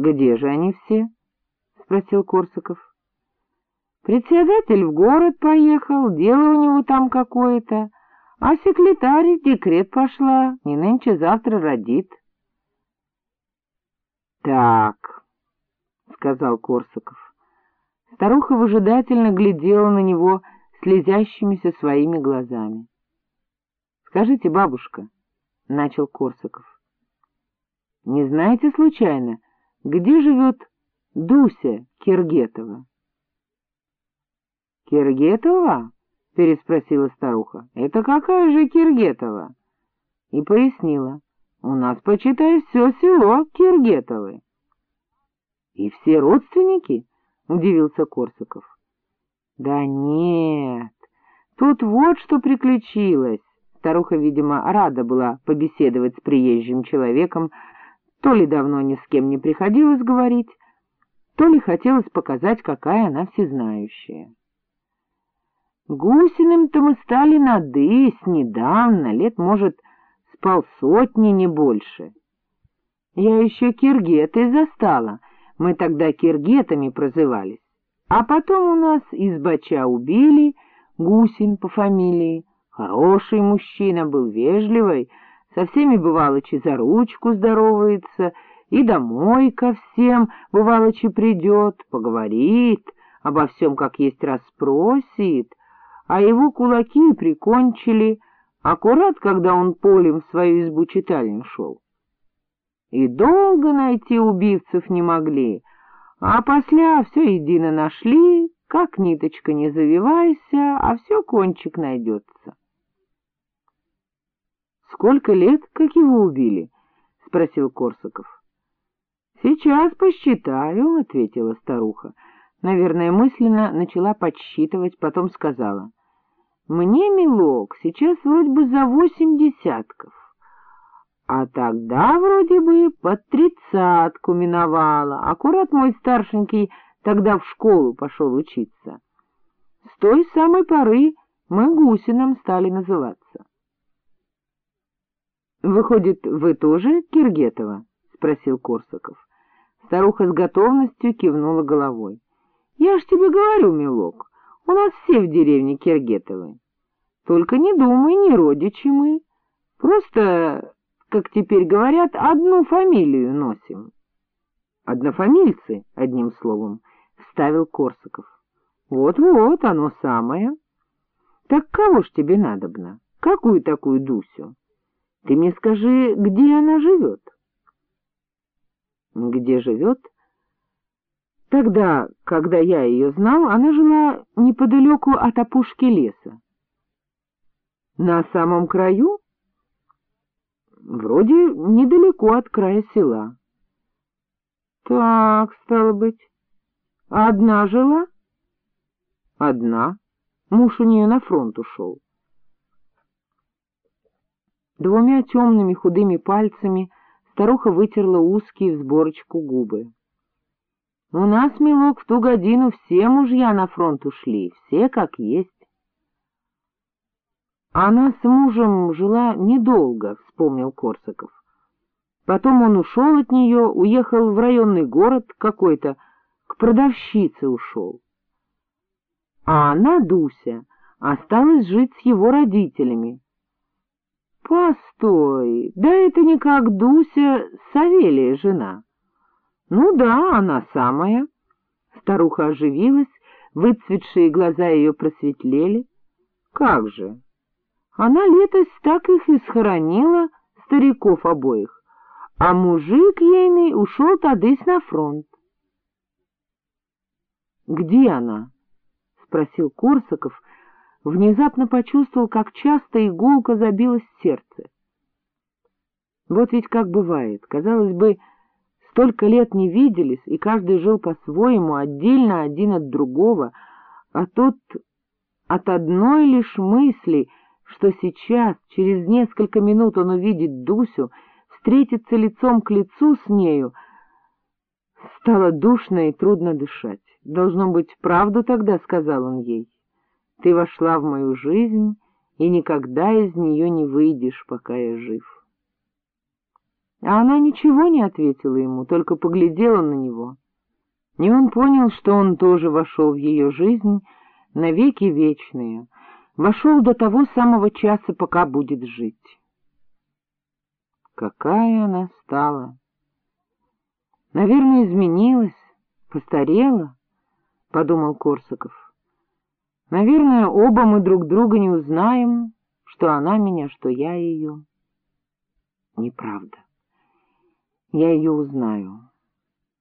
— Где же они все? — спросил Корсаков. — Председатель в город поехал, дело у него там какое-то, а секретарь декрет пошла, не нынче-завтра родит. — Так, — сказал Корсаков. Старуха выжидательно глядела на него слезящимися своими глазами. — Скажите, бабушка, — начал Корсаков, — не знаете случайно, где живет Дуся Киргетова? — Киргетова? — переспросила старуха. — Это какая же Киргетова? И пояснила. — У нас, почитай, все село Киргетовы. — И все родственники? — удивился Корсаков. — Да нет, тут вот что приключилось. Старуха, видимо, рада была побеседовать с приезжим человеком, то ли давно ни с кем не приходилось говорить, то ли хотелось показать, какая она всезнающая. Гусиным-то мы стали надысь недавно, лет, может, с полсотни, не больше. Я еще киргеты застала, мы тогда киргетами прозывались. А потом у нас избача убили, Гусин по фамилии, хороший мужчина был, вежливый, со всеми бывалочи за ручку здоровается и домой ко всем бывалочи придет, поговорит, обо всем как есть расспросит, а его кулаки прикончили, аккурат, когда он полем в свою избу-читальню шел. И долго найти убивцев не могли, а после все едино нашли, как ниточка не завивайся, а все кончик найдется. — Сколько лет, как его убили? — спросил Корсаков. — Сейчас посчитаю, — ответила старуха. Наверное, мысленно начала подсчитывать, потом сказала. — Мне, милок, сейчас вроде бы за восемь десятков. А тогда вроде бы под тридцатку миновала. Аккурат мой старшенький тогда в школу пошел учиться. С той самой поры мы Гусином стали называться. — Выходит, вы тоже Киргетова? — спросил Корсаков. Старуха с готовностью кивнула головой. — Я ж тебе говорю, милок, у нас все в деревне Киргетовы. Только не думай, не родичи мы. Просто, как теперь говорят, одну фамилию носим. — Однофамильцы, одним словом, — вставил Корсаков. Вот — Вот-вот, оно самое. — Так кого ж тебе надобно? Какую такую Дусю? Ты мне скажи, где она живет? Где живет? Тогда, когда я ее знал, она жила неподалеку от опушки леса. На самом краю? Вроде недалеко от края села. Так, стало быть. Одна жила? Одна. Муж у нее на фронт ушел. Двумя темными худыми пальцами старуха вытерла узкие в сборочку губы. — У нас, милок, в ту годину все мужья на фронт ушли, все как есть. Она с мужем жила недолго, — вспомнил Корсаков. Потом он ушел от нее, уехал в районный город какой-то, к продавщице ушел. А она, Дуся, осталась жить с его родителями, — Постой, да это не как Дуся, Савелия жена. — Ну да, она самая. Старуха оживилась, выцветшие глаза ее просветлели. — Как же? Она летось так их и схоронила, стариков обоих, а мужик ейный ушел тадысь на фронт. — Где она? — спросил Корсаков, внезапно почувствовал, как часто иголка забилась в сердце. Вот ведь как бывает, казалось бы, столько лет не виделись, и каждый жил по-своему, отдельно один от другого, а тут от одной лишь мысли, что сейчас, через несколько минут он увидит Дусю, встретится лицом к лицу с нею, стало душно и трудно дышать. Должно быть, правду тогда сказал он ей. Ты вошла в мою жизнь и никогда из нее не выйдешь, пока я жив. А она ничего не ответила ему, только поглядела на него. И он понял, что он тоже вошел в ее жизнь навеки вечные, вошел до того самого часа, пока будет жить. Какая она стала! Наверное, изменилась, постарела, — подумал Корсаков. Наверное, оба мы друг друга не узнаем, что она меня, что я ее. Неправда. Я ее узнаю.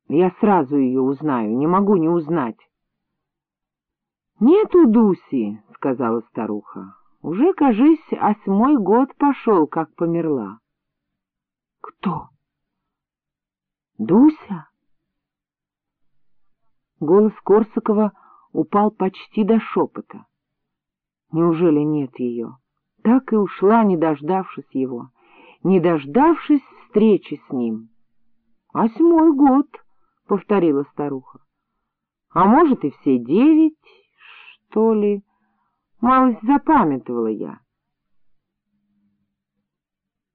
Я сразу ее узнаю, не могу не узнать. — Нету Дуси, — сказала старуха. — Уже, кажись, осьмой год пошел, как померла. — Кто? — Дуся? Голос Корсакова упал почти до шепота. Неужели нет ее? Так и ушла, не дождавшись его, не дождавшись встречи с ним. — Восьмой год, — повторила старуха. — А может, и все девять, что ли? Малость запамятовала я.